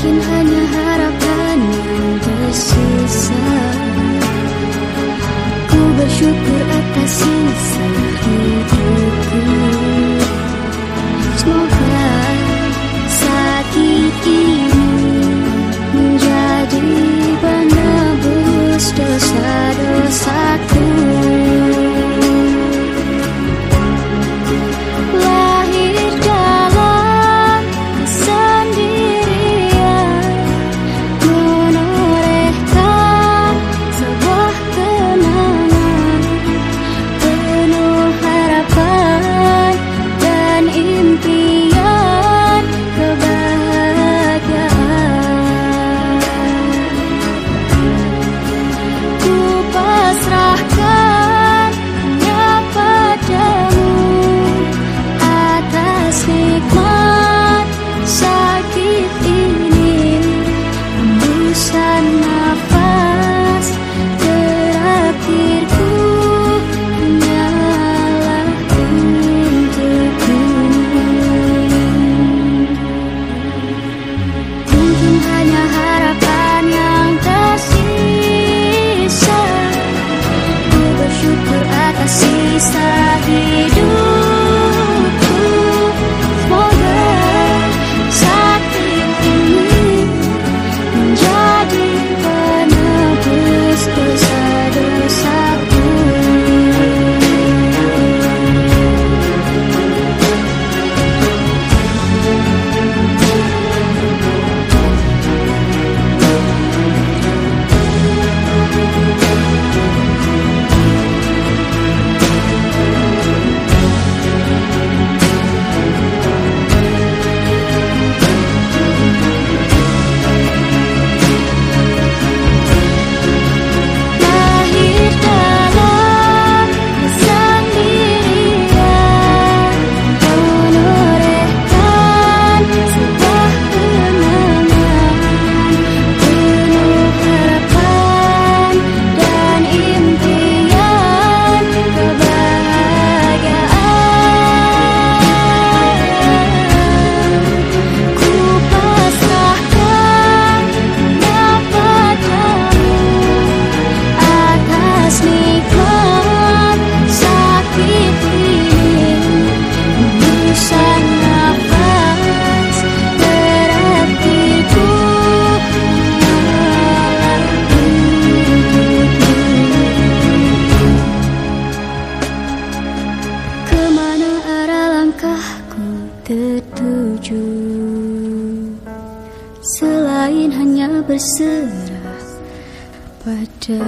mungkin hanya harapan yang tersisa. Ku bersyukur atas sisa hidup tertuju Selain hanya berserah pada